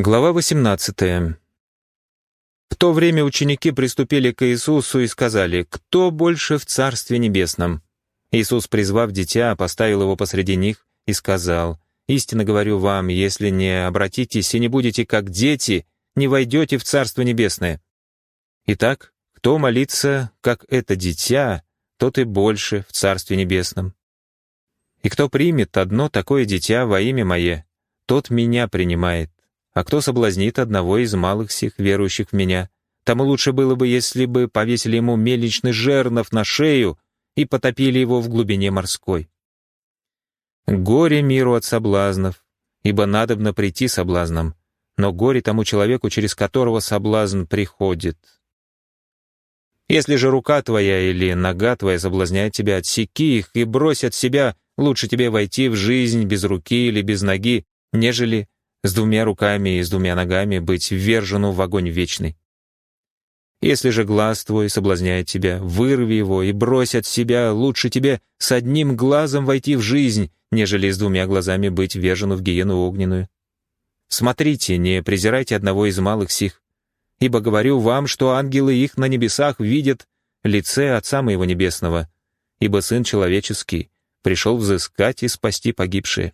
Глава 18. В то время ученики приступили к Иисусу и сказали, «Кто больше в Царстве Небесном?» Иисус, призвав дитя, поставил его посреди них и сказал, «Истинно говорю вам, если не обратитесь и не будете как дети, не войдете в Царство Небесное». Итак, кто молится, как это дитя, тот и больше в Царстве Небесном. И кто примет одно такое дитя во имя Мое, тот Меня принимает. А кто соблазнит одного из малых сих, верующих в меня? Тому лучше было бы, если бы повесили ему мельничный жернов на шею и потопили его в глубине морской. Горе миру от соблазнов, ибо надобно прийти соблазном, но горе тому человеку, через которого соблазн приходит. Если же рука твоя или нога твоя соблазняет тебя, отсеки их и брось от себя, лучше тебе войти в жизнь без руки или без ноги, нежели с двумя руками и с двумя ногами быть ввержену в огонь вечный. Если же глаз твой соблазняет тебя, вырви его и брось от себя, лучше тебе с одним глазом войти в жизнь, нежели с двумя глазами быть ввержену в гиену огненную. Смотрите, не презирайте одного из малых сих, ибо говорю вам, что ангелы их на небесах видят лице Отца Моего Небесного, ибо Сын Человеческий пришел взыскать и спасти погибшие.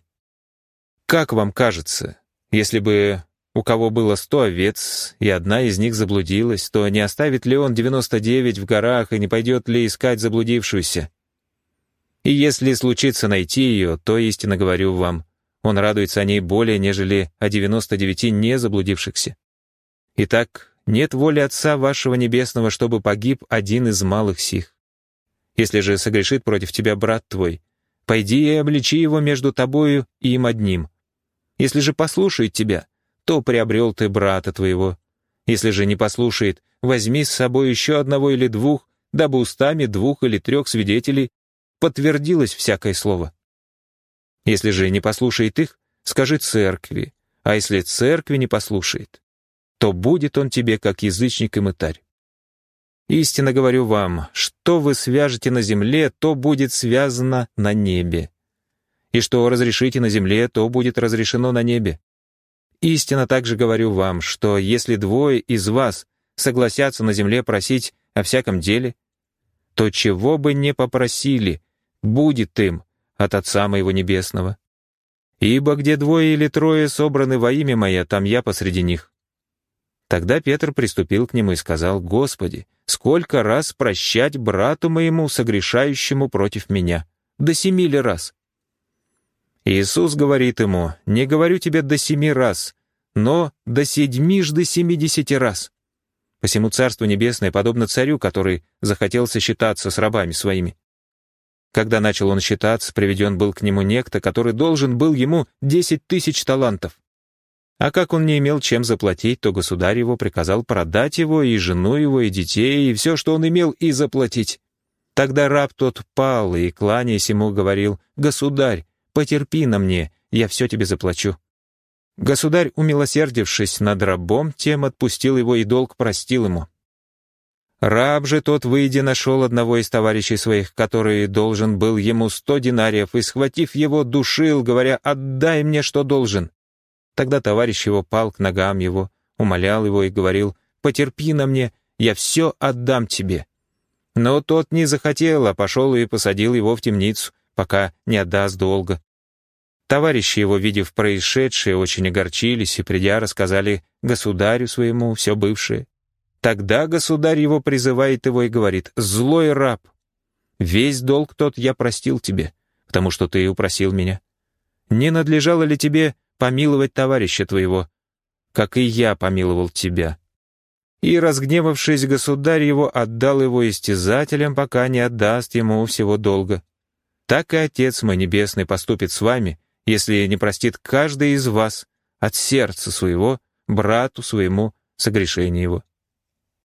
Как вам кажется, если бы у кого было сто овец, и одна из них заблудилась, то не оставит ли он девяносто девять в горах и не пойдет ли искать заблудившуюся? И если случится найти ее, то, истинно говорю вам, он радуется о ней более, нежели о девяносто девяти не заблудившихся. Итак, нет воли Отца вашего Небесного, чтобы погиб один из малых сих. Если же согрешит против тебя брат твой, пойди и обличи его между тобою и им одним — если же послушает тебя, то приобрел ты брата твоего. Если же не послушает, возьми с собой еще одного или двух, дабы устами двух или трех свидетелей подтвердилось всякое слово. Если же не послушает их, скажи церкви, а если церкви не послушает, то будет он тебе как язычник и мытарь. Истинно говорю вам, что вы свяжете на земле, то будет связано на небе и что разрешите на земле, то будет разрешено на небе. Истинно также говорю вам, что если двое из вас согласятся на земле просить о всяком деле, то чего бы не попросили, будет им от Отца Моего Небесного. Ибо где двое или трое собраны во имя Мое, там я посреди них». Тогда Петр приступил к нему и сказал, «Господи, сколько раз прощать брату моему, согрешающему против меня? До семи ли раз?» Иисус говорит ему, «Не говорю тебе до семи раз, но до седьмижды семидесяти раз». Посему Царство Небесное подобно царю, который захотел сосчитаться с рабами своими. Когда начал он считаться, приведен был к нему некто, который должен был ему десять тысяч талантов. А как он не имел чем заплатить, то государь его приказал продать его, и жену его, и детей, и все, что он имел, и заплатить. Тогда раб тот пал, и, кланяясь ему, говорил, «Государь, Потерпи на мне, я все тебе заплачу». Государь, умилосердившись над рабом, тем отпустил его и долг простил ему. Раб же тот, выйдя, нашел одного из товарищей своих, который должен был ему сто динариев, и, схватив его, душил, говоря, «Отдай мне, что должен». Тогда товарищ его пал к ногам его, умолял его и говорил, «Потерпи на мне, я все отдам тебе». Но тот не захотел, а пошел и посадил его в темницу, пока не отдаст долга. Товарищи его, видев происшедшее, очень огорчились и, придя, рассказали государю своему все бывшее. Тогда государь его призывает его и говорит, «Злой раб, весь долг тот я простил тебе, потому что ты упросил меня. Не надлежало ли тебе помиловать товарища твоего, как и я помиловал тебя?» И, разгневавшись, государь его отдал его истязателям, пока не отдаст ему всего долга. Так и Отец мой Небесный поступит с вами, если не простит каждый из вас от сердца своего брату своему согрешение его.